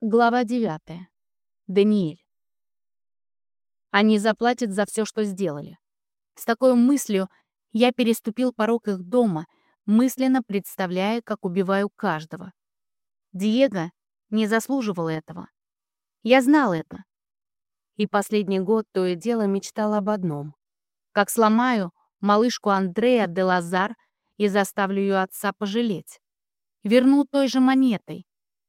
Глава 9. Даниэль. Они заплатят за все, что сделали. С такой мыслью я переступил порог их дома, мысленно представляя, как убиваю каждого. Диего не заслуживал этого. Я знал это. И последний год то и дело мечтал об одном. Как сломаю малышку Андрея де Лазар и заставлю ее отца пожалеть. Верну той же монетой,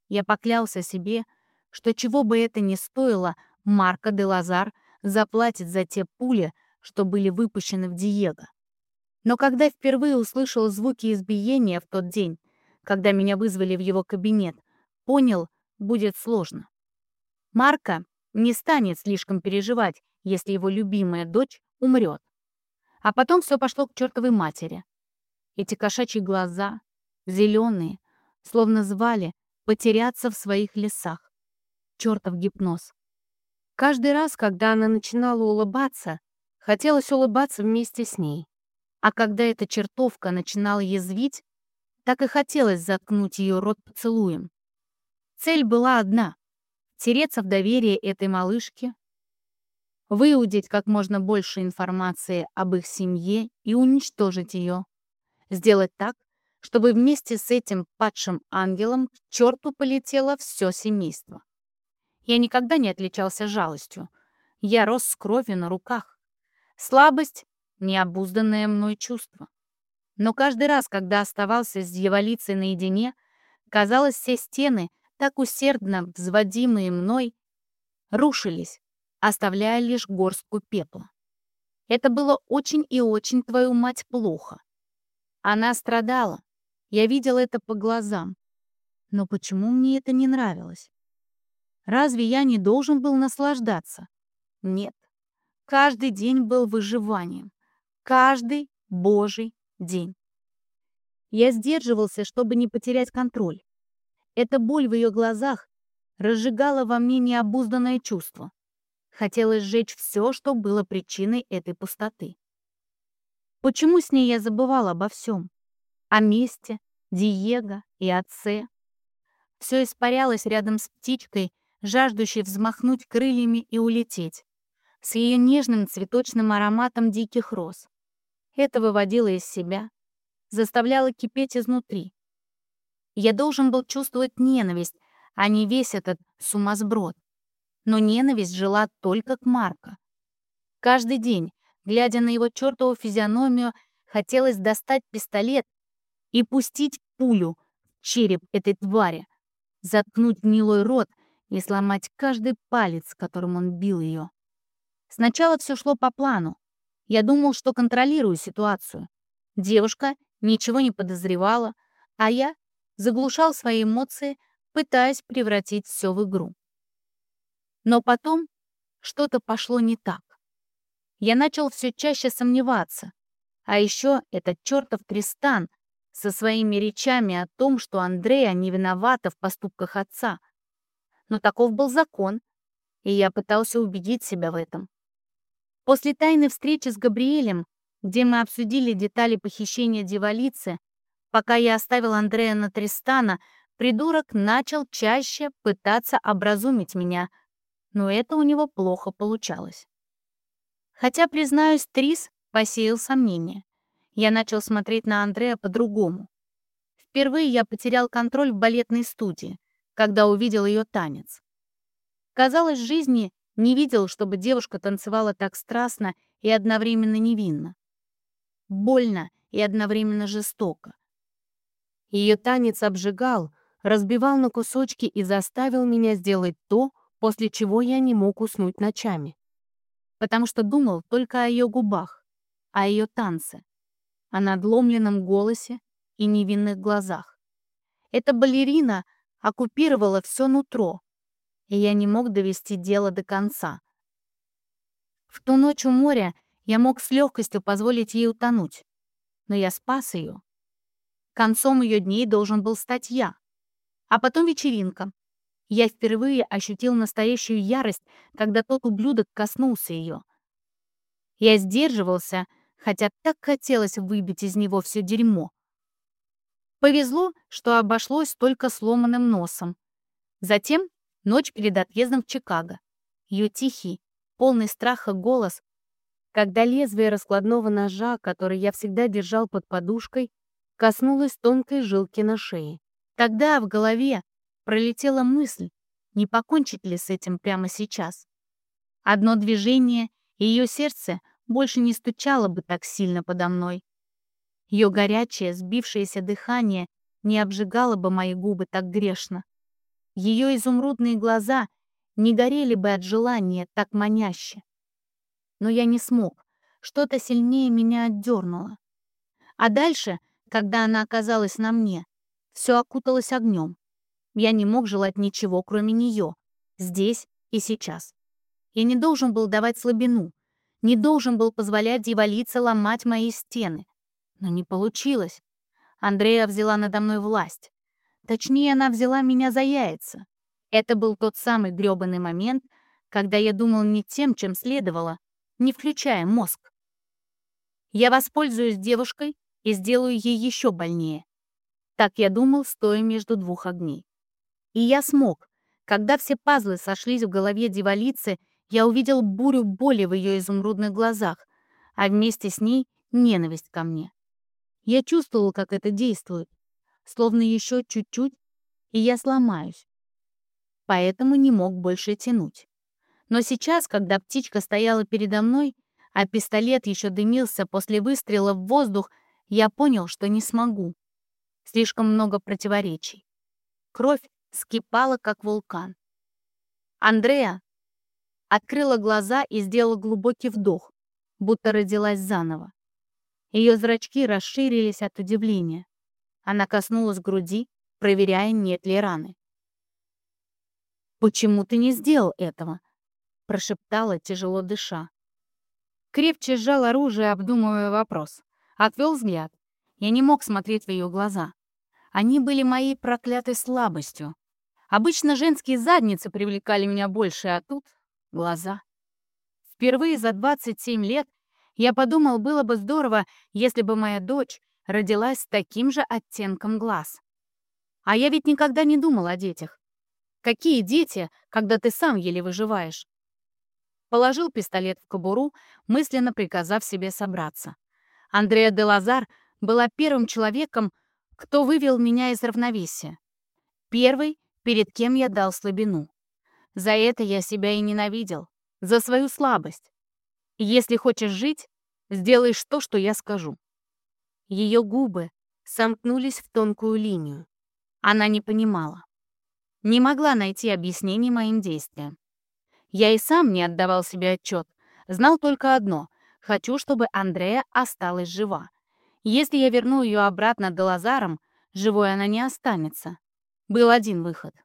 я поклялся себе, что чего бы это ни стоило, Марко де Лазар заплатит за те пули, что были выпущены в Диего. Но когда впервые услышал звуки избиения в тот день, когда меня вызвали в его кабинет, понял, будет сложно. Марко не станет слишком переживать, если его любимая дочь умрет. А потом все пошло к чертовой матери. Эти кошачьи глаза, зеленые, словно звали, потеряться в своих лесах. Чертов гипноз. Каждый раз, когда она начинала улыбаться, хотелось улыбаться вместе с ней. А когда эта чертовка начинала язвить, так и хотелось заткнуть ее рот поцелуем. Цель была одна — тереться в доверие этой малышки, выудить как можно больше информации об их семье и уничтожить ее. Сделать так, чтобы вместе с этим падшим ангелом к черту полетело все семейство. Я никогда не отличался жалостью. Я рос с кровью на руках. Слабость — необузданное мной чувство. Но каждый раз, когда оставался с дьяволицей наедине, казалось, все стены, так усердно взводимые мной, рушились, оставляя лишь горстку пепла. Это было очень и очень, твою мать, плохо. Она страдала, я видел это по глазам. Но почему мне это не нравилось? Разве я не должен был наслаждаться? Нет. Каждый день был выживанием. Каждый божий день. Я сдерживался, чтобы не потерять контроль. Эта боль в ее глазах разжигала во мне необузданное чувство. Хотелось сжечь все, что было причиной этой пустоты. Почему с ней я забывал обо всем? О месте, Диего и отце. Все испарялось рядом с птичкой, жаждущей взмахнуть крыльями и улететь, с ее нежным цветочным ароматом диких роз. Это выводило из себя, заставляло кипеть изнутри. Я должен был чувствовать ненависть, а не весь этот сумасброд. Но ненависть жила только к Марко. Каждый день, глядя на его чертову физиономию, хотелось достать пистолет и пустить пулю в череп этой твари, заткнуть гнилой рот и сломать каждый палец, которым он бил ее. Сначала все шло по плану. Я думал, что контролирую ситуацию. Девушка ничего не подозревала, а я заглушал свои эмоции, пытаясь превратить все в игру. Но потом что-то пошло не так. Я начал все чаще сомневаться. А еще этот чертов Тристан со своими речами о том, что Андрея не виновата в поступках отца. Но таков был закон, и я пытался убедить себя в этом. После тайной встречи с Габриэлем, где мы обсудили детали похищения дьяволицы, пока я оставил Андрея на Тристана, придурок начал чаще пытаться образумить меня, но это у него плохо получалось. Хотя, признаюсь, Трис посеял сомнения я начал смотреть на Андрея по-другому. Впервые я потерял контроль в балетной студии, когда увидел ее танец. Казалось, жизни не видел, чтобы девушка танцевала так страстно и одновременно невинно. Больно и одновременно жестоко. Ее танец обжигал, разбивал на кусочки и заставил меня сделать то, после чего я не мог уснуть ночами. Потому что думал только о ее губах, о ее танце о надломленном голосе и невинных глазах. Эта балерина оккупировала все нутро, и я не мог довести дело до конца. В ту ночь у моря я мог с легкостью позволить ей утонуть, но я спас ее. Концом ее дней должен был стать я. А потом вечеринка. Я впервые ощутил настоящую ярость, когда тот ублюдок коснулся ее. Я сдерживался, хотя так хотелось выбить из него все дерьмо. Повезло, что обошлось только сломанным носом. Затем Ночь перед отъездом в Чикаго. Ее тихий, полный страха голос, когда лезвие раскладного ножа, который я всегда держал под подушкой, коснулось тонкой жилки на шее. Тогда в голове пролетела мысль, не покончить ли с этим прямо сейчас. Одно движение, и ее сердце больше не стучало бы так сильно подо мной. Ее горячее, сбившееся дыхание не обжигало бы мои губы так грешно. Ее изумрудные глаза не горели бы от желания так маняще. Но я не смог. Что-то сильнее меня отдернуло. А дальше, когда она оказалась на мне, все окуталось огнем. Я не мог желать ничего, кроме нее, здесь и сейчас. Я не должен был давать слабину, не должен был позволять дьяволице ломать мои стены. Но не получилось. Андрея взяла надо мной власть. Точнее, она взяла меня за яйца. Это был тот самый грёбаный момент, когда я думал не тем, чем следовало, не включая мозг. Я воспользуюсь девушкой и сделаю ей еще больнее. Так я думал, стоя между двух огней. И я смог. Когда все пазлы сошлись в голове дьяволицы, я увидел бурю боли в ее изумрудных глазах, а вместе с ней ненависть ко мне. Я чувствовал, как это действует. Словно еще чуть-чуть, и я сломаюсь. Поэтому не мог больше тянуть. Но сейчас, когда птичка стояла передо мной, а пистолет еще дымился после выстрела в воздух, я понял, что не смогу. Слишком много противоречий. Кровь скипала, как вулкан. Андреа открыла глаза и сделала глубокий вдох, будто родилась заново. Ее зрачки расширились от удивления. Она коснулась груди, проверяя, нет ли раны. «Почему ты не сделал этого?» — прошептала, тяжело дыша. Крепче сжал оружие, обдумывая вопрос. Отвел взгляд. Я не мог смотреть в ее глаза. Они были моей проклятой слабостью. Обычно женские задницы привлекали меня больше, а тут — глаза. Впервые за 27 лет я подумал, было бы здорово, если бы моя дочь родилась с таким же оттенком глаз. А я ведь никогда не думал о детях. Какие дети, когда ты сам еле выживаешь? Положил пистолет в кобуру, мысленно приказав себе собраться. Андреа де Лазар была первым человеком, кто вывел меня из равновесия. Первый, перед кем я дал слабину. За это я себя и ненавидел. За свою слабость. Если хочешь жить, сделаешь то, что я скажу». Ее губы сомкнулись в тонкую линию. Она не понимала. Не могла найти объяснений моим действиям. Я и сам не отдавал себе отчет. Знал только одно — хочу, чтобы Андрея осталась жива. Если я верну ее обратно до Лазаром, живой она не останется. Был один выход.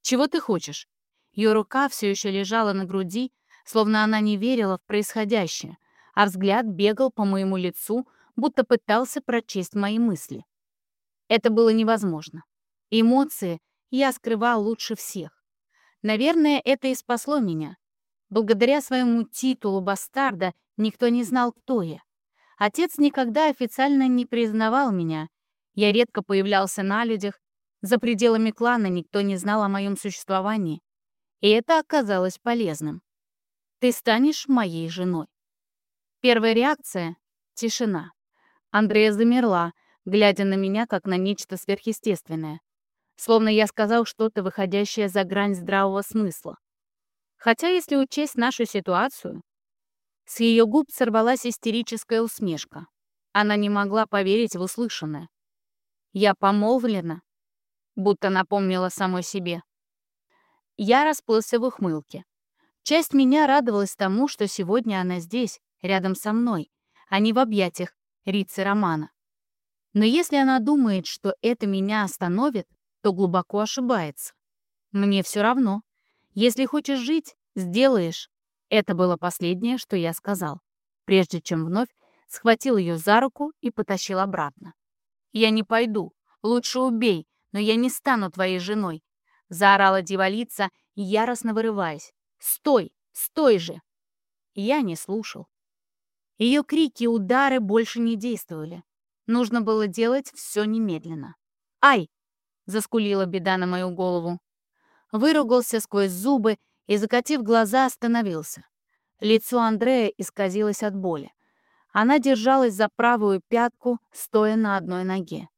«Чего ты хочешь?» Ее рука все еще лежала на груди, словно она не верила в происходящее, а взгляд бегал по моему лицу, будто пытался прочесть мои мысли. Это было невозможно. Эмоции я скрывал лучше всех. Наверное, это и спасло меня. Благодаря своему титулу бастарда никто не знал, кто я. Отец никогда официально не признавал меня. Я редко появлялся на людях. За пределами клана никто не знал о моем существовании. И это оказалось полезным. Ты станешь моей женой. Первая реакция — тишина. Андрея замерла, глядя на меня, как на нечто сверхъестественное. Словно я сказал что-то, выходящее за грань здравого смысла. Хотя, если учесть нашу ситуацию, с ее губ сорвалась истерическая усмешка. Она не могла поверить в услышанное. Я помолвлена, будто напомнила самой себе. Я расплылся в ухмылке. Часть меня радовалась тому, что сегодня она здесь, рядом со мной, а не в объятиях Рицы Романа. Но если она думает, что это меня остановит, то глубоко ошибается. Мне все равно. Если хочешь жить, сделаешь. Это было последнее, что я сказал, прежде чем вновь схватил ее за руку и потащил обратно. «Я не пойду. Лучше убей, но я не стану твоей женой», — заорала дьяволица, яростно вырываясь. Стой! Стой же!» Я не слушал. Ее крики и удары больше не действовали. Нужно было делать все немедленно. «Ай!» — заскулила беда на мою голову. выругался сквозь зубы и, закатив глаза, остановился. Лицо Андрея исказилось от боли. Она держалась за правую пятку, стоя на одной ноге.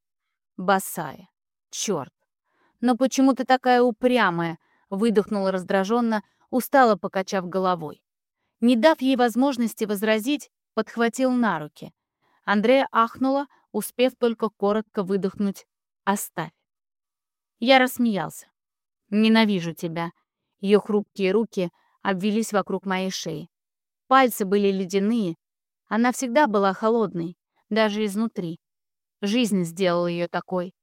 Босая. Черт. Но почему ты такая упрямая? Выдохнула раздраженно, устало покачав головой. Не дав ей возможности возразить, подхватил на руки. Андрея ахнула, успев только коротко выдохнуть «Оставь». Я рассмеялся. «Ненавижу тебя». Ее хрупкие руки обвелись вокруг моей шеи. Пальцы были ледяные. Она всегда была холодной, даже изнутри. Жизнь сделала ее такой.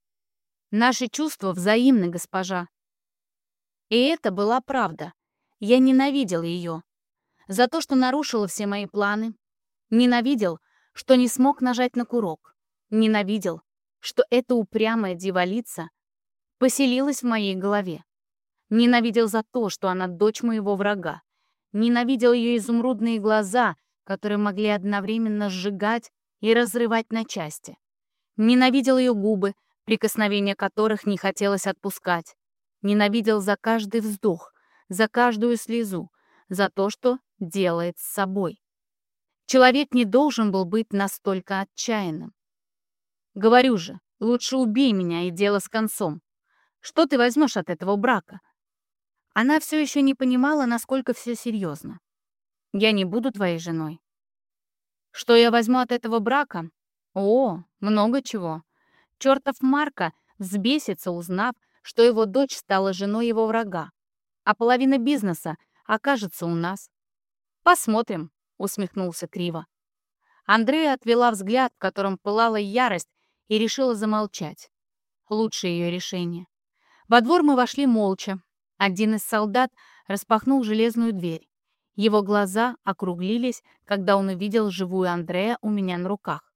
Наши чувства взаимны, госпожа. И это была правда. Я ненавидел ее. За то, что нарушила все мои планы. Ненавидел, что не смог нажать на курок. Ненавидел, что эта упрямая дьяволица поселилась в моей голове. Ненавидел за то, что она дочь моего врага. Ненавидел ее изумрудные глаза, которые могли одновременно сжигать и разрывать на части. Ненавидел ее губы, прикосновения которых не хотелось отпускать. Ненавидел за каждый вздох, за каждую слезу, за то, что делает с собой. Человек не должен был быть настолько отчаянным. Говорю же, лучше убей меня и дело с концом. Что ты возьмешь от этого брака? Она все еще не понимала, насколько все серьезно. Я не буду твоей женой. Что я возьму от этого брака? О, много чего. Чертов Марка взбесится, узнав, что его дочь стала женой его врага, а половина бизнеса окажется у нас. Посмотрим, усмехнулся криво. Андрея отвела взгляд, в котором пылала ярость, и решила замолчать. Лучшее ее решение. Во двор мы вошли молча. Один из солдат распахнул железную дверь. Его глаза округлились, когда он увидел живую Андрея у меня на руках.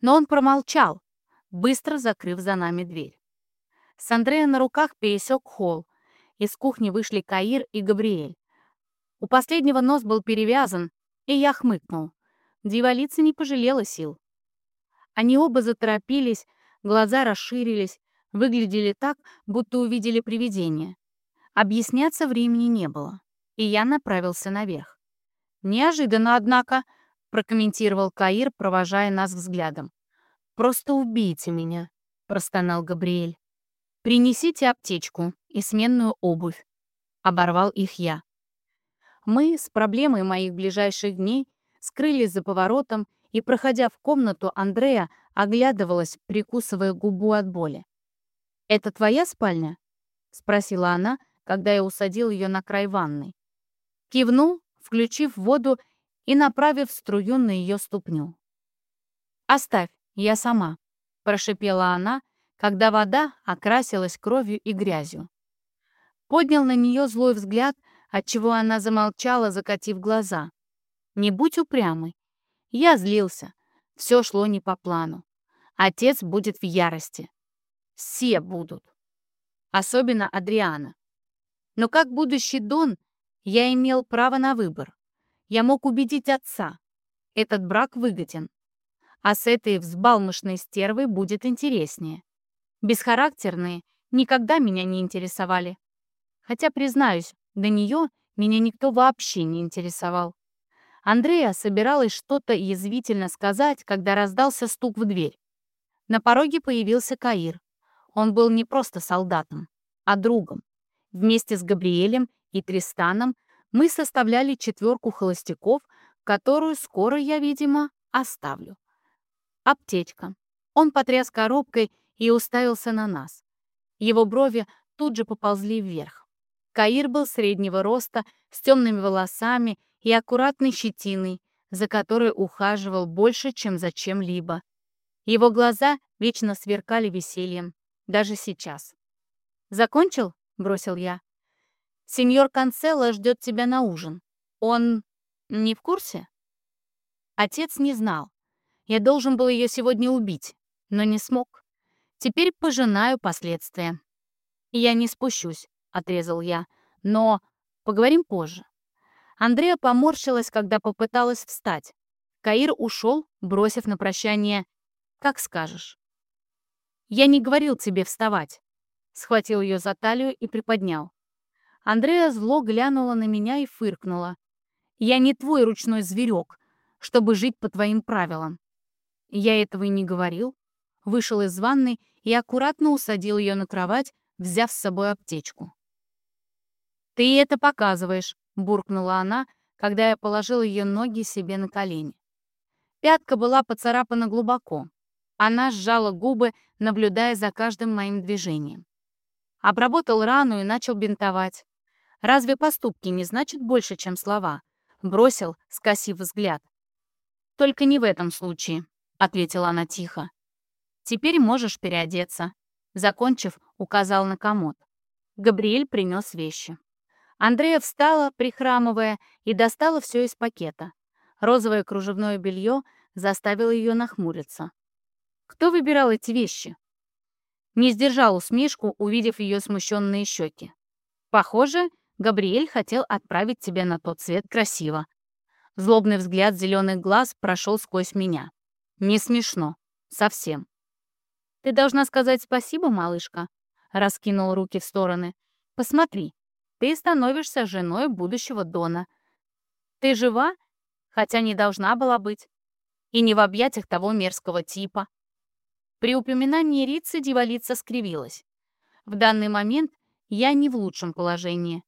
Но он промолчал, быстро закрыв за нами дверь. С Андрея на руках пересек холл. Из кухни вышли Каир и Габриэль. У последнего нос был перевязан, и я хмыкнул. Дьяволица не пожалела сил. Они оба заторопились, глаза расширились, выглядели так, будто увидели привидение. Объясняться времени не было, и я направился наверх. «Неожиданно, однако», — прокомментировал Каир, провожая нас взглядом. «Просто убейте меня», — простонал Габриэль. «Принесите аптечку и сменную обувь», — оборвал их я. Мы с проблемой моих ближайших дней скрылись за поворотом, и, проходя в комнату, Андрея оглядывалась, прикусывая губу от боли. «Это твоя спальня?» — спросила она, когда я усадил ее на край ванной. Кивнул, включив воду и направив струю на ее ступню. «Оставь, я сама», — прошипела она, когда вода окрасилась кровью и грязью. Поднял на нее злой взгляд, отчего она замолчала, закатив глаза. «Не будь упрямой». Я злился. Все шло не по плану. Отец будет в ярости. Все будут. Особенно Адриана. Но как будущий Дон, я имел право на выбор. Я мог убедить отца. Этот брак выгоден. А с этой взбалмошной стервой будет интереснее. Бесхарактерные никогда меня не интересовали. Хотя, признаюсь, до нее меня никто вообще не интересовал. Андрея собиралась что-то язвительно сказать, когда раздался стук в дверь. На пороге появился Каир. Он был не просто солдатом, а другом. Вместе с Габриэлем и Тристаном мы составляли четверку холостяков, которую скоро я, видимо, оставлю. Аптечка. Он потряс коробкой и уставился на нас. Его брови тут же поползли вверх. Каир был среднего роста, с темными волосами и аккуратной щетиной, за которой ухаживал больше, чем за чем-либо. Его глаза вечно сверкали весельем, даже сейчас. «Закончил?» — бросил я. «Сеньор Канцело ждет тебя на ужин. Он не в курсе?» Отец не знал. Я должен был ее сегодня убить, но не смог. Теперь пожинаю последствия. «Я не спущусь», — отрезал я. «Но поговорим позже». Андрея поморщилась, когда попыталась встать. Каир ушел, бросив на прощание «Как скажешь». «Я не говорил тебе вставать», — схватил ее за талию и приподнял. Андреа зло глянула на меня и фыркнула. «Я не твой ручной зверек, чтобы жить по твоим правилам». Я этого и не говорил. Вышел из ванной и аккуратно усадил ее на кровать, взяв с собой аптечку. «Ты это показываешь», — буркнула она, когда я положил ее ноги себе на колени. Пятка была поцарапана глубоко. Она сжала губы, наблюдая за каждым моим движением. Обработал рану и начал бинтовать. Разве поступки не значат больше, чем слова? Бросил, скосив взгляд. «Только не в этом случае», — ответила она тихо. «Теперь можешь переодеться». Закончив, указал на комод. Габриэль принес вещи. Андрея встала, прихрамывая, и достала все из пакета. Розовое кружевное белье заставило ее нахмуриться. «Кто выбирал эти вещи?» Не сдержал усмешку, увидев ее смущенные щеки. «Похоже, Габриэль хотел отправить тебя на тот свет красиво». Злобный взгляд зеленых глаз прошел сквозь меня. «Не смешно. Совсем». «Ты должна сказать спасибо, малышка», — раскинул руки в стороны. «Посмотри, ты становишься женой будущего Дона. Ты жива, хотя не должна была быть. И не в объятиях того мерзкого типа. При упоминании Рицы дьяволица скривилась. В данный момент я не в лучшем положении,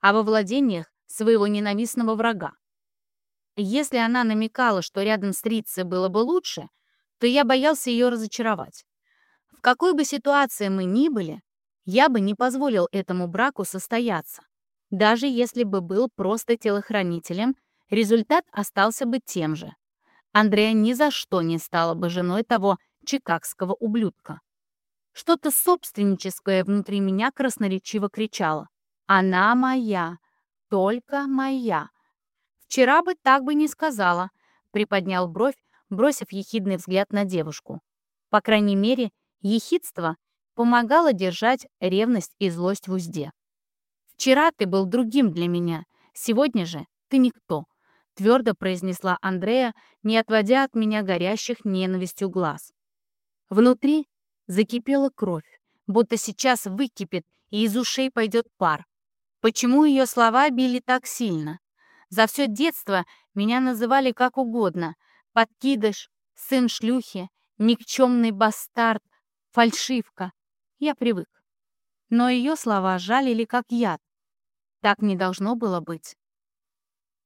а во владениях своего ненавистного врага. Если она намекала, что рядом с Рицей было бы лучше, то я боялся ее разочаровать. В какой бы ситуации мы ни были, я бы не позволил этому браку состояться. Даже если бы был просто телохранителем, результат остался бы тем же. Андрея ни за что не стала бы женой того чикагского ублюдка. Что-то собственническое внутри меня красноречиво кричало. «Она моя, только моя». «Вчера бы так бы не сказала», — приподнял бровь, бросив ехидный взгляд на девушку. По крайней мере, ехидство помогала держать ревность и злость в узде. «Вчера ты был другим для меня, сегодня же ты никто», твердо произнесла Андрея, не отводя от меня горящих ненавистью глаз. Внутри закипела кровь, будто сейчас выкипит и из ушей пойдет пар. Почему ее слова били так сильно? За все детство меня называли как угодно. Подкидыш, сын шлюхи, никчемный бастард, фальшивка. Я привык. Но ее слова жалили как яд. Так не должно было быть.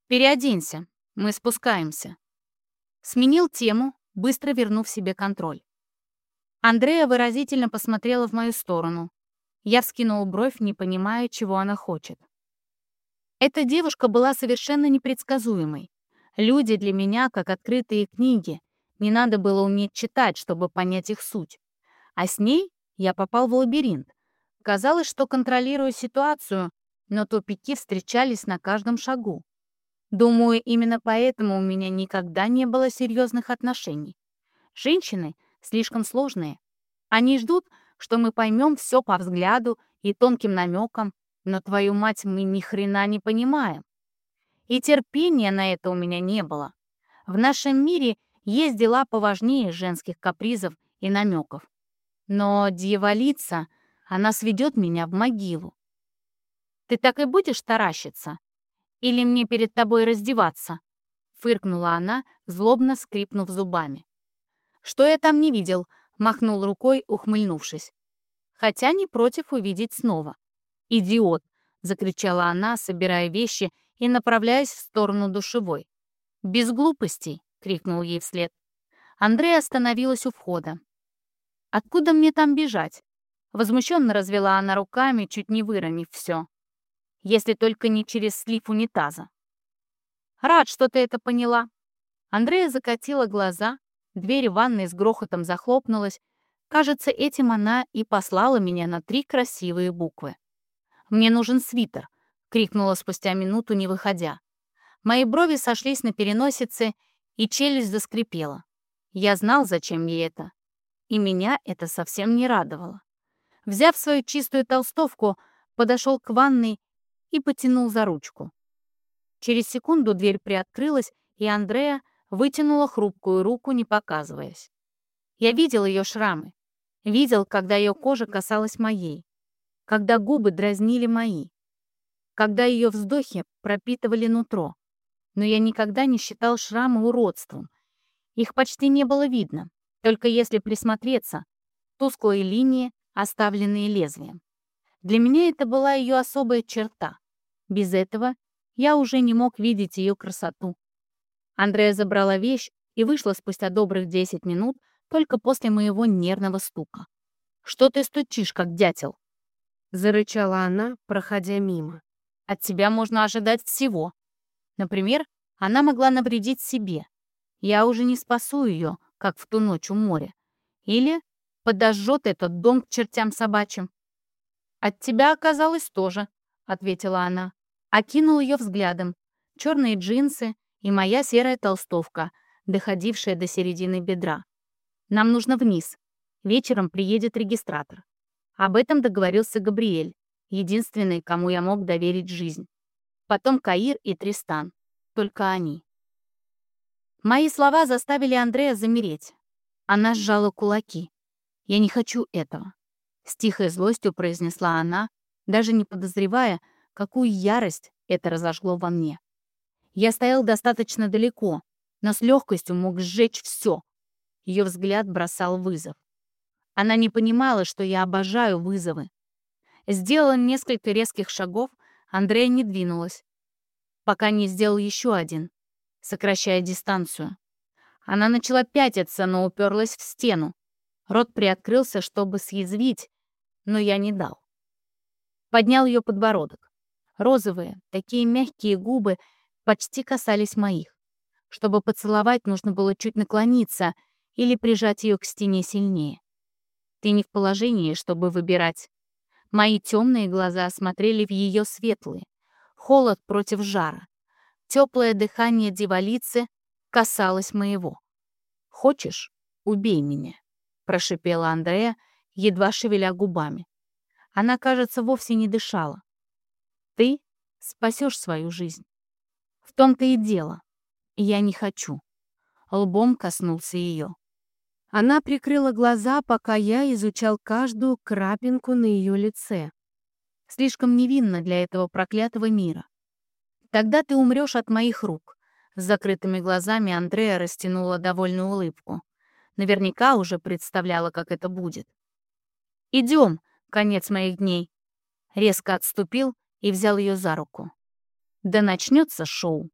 «Переоденься, мы спускаемся». Сменил тему, быстро вернув себе контроль. Андрея выразительно посмотрела в мою сторону. Я вскинул бровь, не понимая, чего она хочет. Эта девушка была совершенно непредсказуемой. Люди для меня как открытые книги. Не надо было уметь читать, чтобы понять их суть. А с ней я попал в лабиринт. Казалось, что контролирую ситуацию, но тупики встречались на каждом шагу. Думаю, именно поэтому у меня никогда не было серьезных отношений. Женщины слишком сложные. Они ждут, что мы поймем все по взгляду и тонким намекам, но твою мать мы ни хрена не понимаем. И терпения на это у меня не было. В нашем мире есть дела поважнее женских капризов и намеков. Но дьяволица, она сведет меня в могилу. Ты так и будешь таращиться? Или мне перед тобой раздеваться?» Фыркнула она, злобно скрипнув зубами. «Что я там не видел?» — махнул рукой, ухмыльнувшись. Хотя не против увидеть снова. «Идиот!» — закричала она, собирая вещи и направляясь в сторону душевой. «Без глупостей!» — крикнул ей вслед. Андрей остановилась у входа. Откуда мне там бежать? Возмущенно развела она руками, чуть не выронив все. Если только не через слив унитаза. Рад, что ты это поняла. Андрея закатила глаза, дверь ванной с грохотом захлопнулась. Кажется, этим она и послала меня на три красивые буквы. «Мне нужен свитер», — крикнула спустя минуту, не выходя. Мои брови сошлись на переносице, и челюсть заскрипела. Я знал, зачем ей это и меня это совсем не радовало. Взяв свою чистую толстовку, подошел к ванной и потянул за ручку. Через секунду дверь приоткрылась, и Андрея вытянула хрупкую руку, не показываясь. Я видел ее шрамы, видел, когда ее кожа касалась моей, когда губы дразнили мои. когда ее вздохи пропитывали нутро. Но я никогда не считал шрамы уродством. Их почти не было видно, только если присмотреться, тусклые линии, оставленные лезвием. Для меня это была ее особая черта. Без этого я уже не мог видеть ее красоту. Андрея забрала вещь и вышла спустя добрых 10 минут только после моего нервного стука. «Что ты стучишь, как дятел?» — зарычала она, проходя мимо. «От тебя можно ожидать всего. Например, она могла навредить себе. Я уже не спасу ее, как в ту ночь у моря. Или подожжет этот дом к чертям собачьим. «От тебя оказалось тоже», — ответила она. Окинул ее взглядом. Черные джинсы и моя серая толстовка, доходившая до середины бедра. «Нам нужно вниз. Вечером приедет регистратор. Об этом договорился Габриэль, единственный, кому я мог доверить жизнь. Потом Каир и Тристан. Только они. Мои слова заставили Андрея замереть. Она сжала кулаки. «Я не хочу этого», — с тихой злостью произнесла она, даже не подозревая, какую ярость это разожгло во мне. Я стоял достаточно далеко, но с легкостью мог сжечь все. Ее взгляд бросал вызов. Она не понимала, что я обожаю вызовы. Сделала несколько резких шагов, Андрея не двинулась, пока не сделал еще один, сокращая дистанцию. Она начала пятиться, но уперлась в стену. Рот приоткрылся, чтобы съязвить, но я не дал. Поднял ее подбородок. Розовые, такие мягкие губы почти касались моих. Чтобы поцеловать, нужно было чуть наклониться или прижать ее к стене сильнее. Ты не в положении, чтобы выбирать. Мои темные глаза смотрели в ее светлые. Холод против жара. Теплое дыхание дивалицы касалось моего. «Хочешь, убей меня», — прошипела Андрея, едва шевеля губами. Она, кажется, вовсе не дышала. «Ты спасешь свою жизнь». «В том-то и дело. Я не хочу». Лбом коснулся ее. Она прикрыла глаза, пока я изучал каждую крапинку на ее лице. Слишком невинно для этого проклятого мира. Тогда ты умрешь от моих рук. С закрытыми глазами Андрея растянула довольную улыбку. Наверняка уже представляла, как это будет. «Идем, конец моих дней!» Резко отступил и взял ее за руку. «Да начнется шоу!»